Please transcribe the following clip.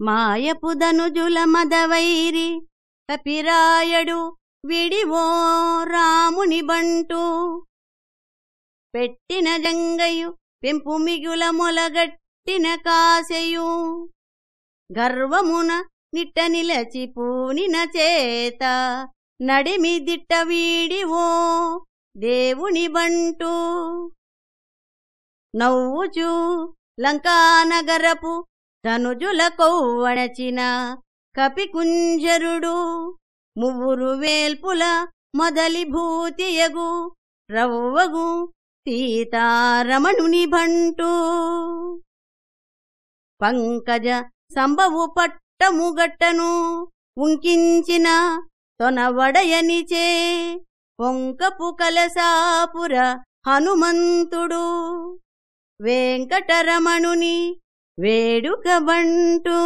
మాయపుదనుజుల మదవైరి కపిరాయడు విడివో రాముని బంటు పెట్టిన జంగయు పెంపు మిగుల మొలగట్టిన కాశయు. గర్వమున నిట్ట నిలచి పూనిన చేత నడిమి దిట్ట వీడివో దేవుని బంటు నవ్వుచు లంకానగరపు తనుజుల కొవ్వణచిన కపికుంజరుడు మువ్వురు వేల్పుల మొదలి భూతియగు రవ్వగు సీతారమణుని భంటూ పంకజ సంభవు పట్టముగట్టను ఉంకించిన తొనవడయనిచే పొంకపు కలసాపుర హనుమంతుడు. వెంకటరమణుని వేడుకబంటూ